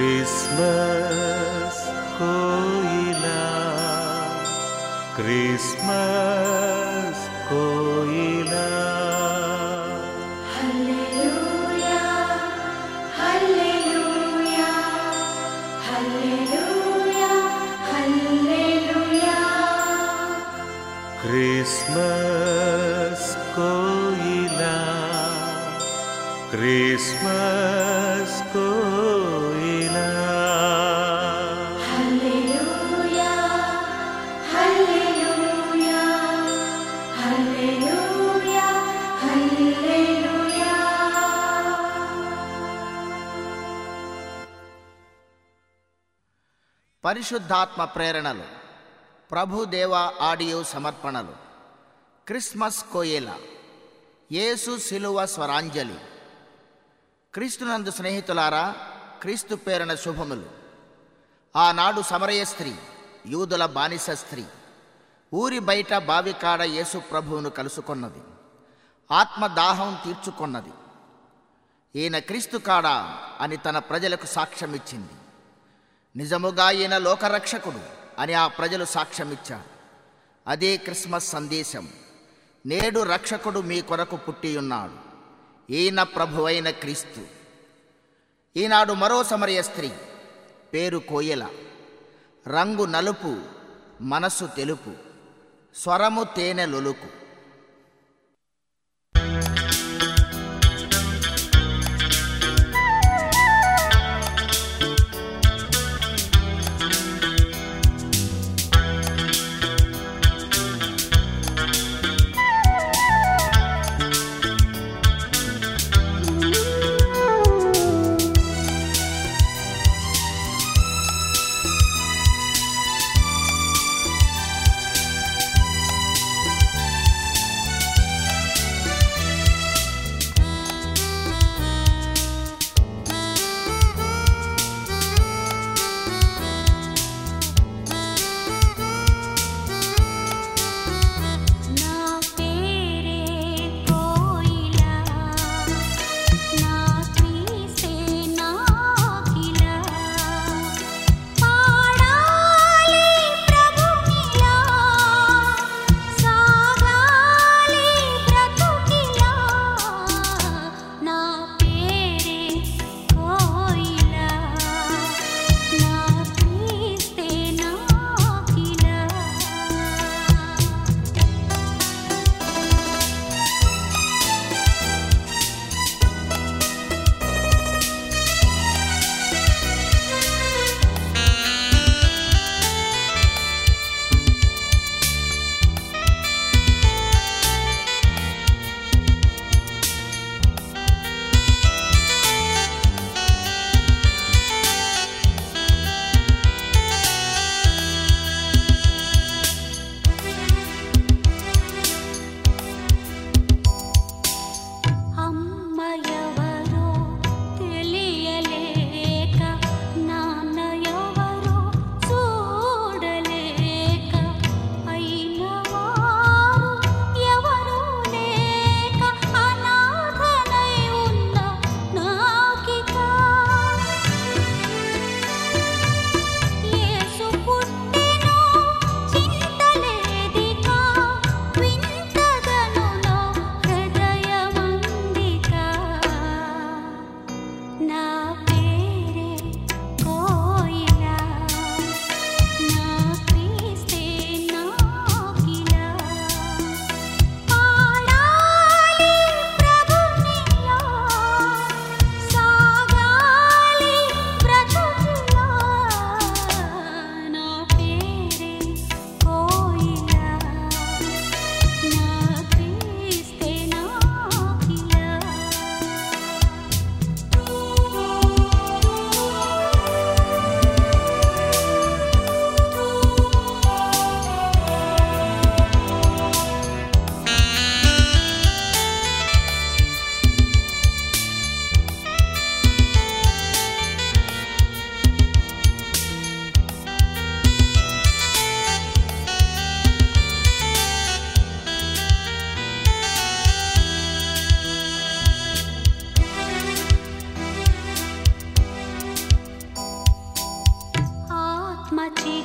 कृष्ण कृष्ण कृष्ण कृष्णस्क పరిశుద్ధాత్మ ప్రేరణలు ప్రభుదేవ ఆడియో సమర్పణలు క్రిస్మస్ కోయేల యేసు శిలువ స్వరాంజలి. క్రీస్తునందు స్నేహితులారా క్రీస్తు పేరణ శుభములు. ఆనాడు సమరయ స్త్రీ యూదుల బానిస స్త్రీ ఊరి బయట బావికాడ యేసు ప్రభువును కలుసుకొన్నది. ఆత్మదాహం తీర్చుకొన్నది. ఈయన క్రీస్తు కాడా అని తన ప్రజలకు సాక్ష్యమిచ్చింది. నిజముగా ఈయన లోకరక్షకుడు అని ఆ ప్రజలు సాక్ష్యమిచ్చారు. అదే క్రిస్మస్ సందేశం. నేడు రక్షకుడు మీ కొరకు పుట్టియున్నాడు. ఈయన ప్రభువైన క్రీస్తు. ఈనాడు మరో సమరయ స్త్రీ. పేరు కోయల. రంగు నలుపు మనస్సు తెలుపు. స్వరము తేనె లొలుకు. Chỉ